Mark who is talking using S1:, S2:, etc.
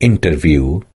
S1: interview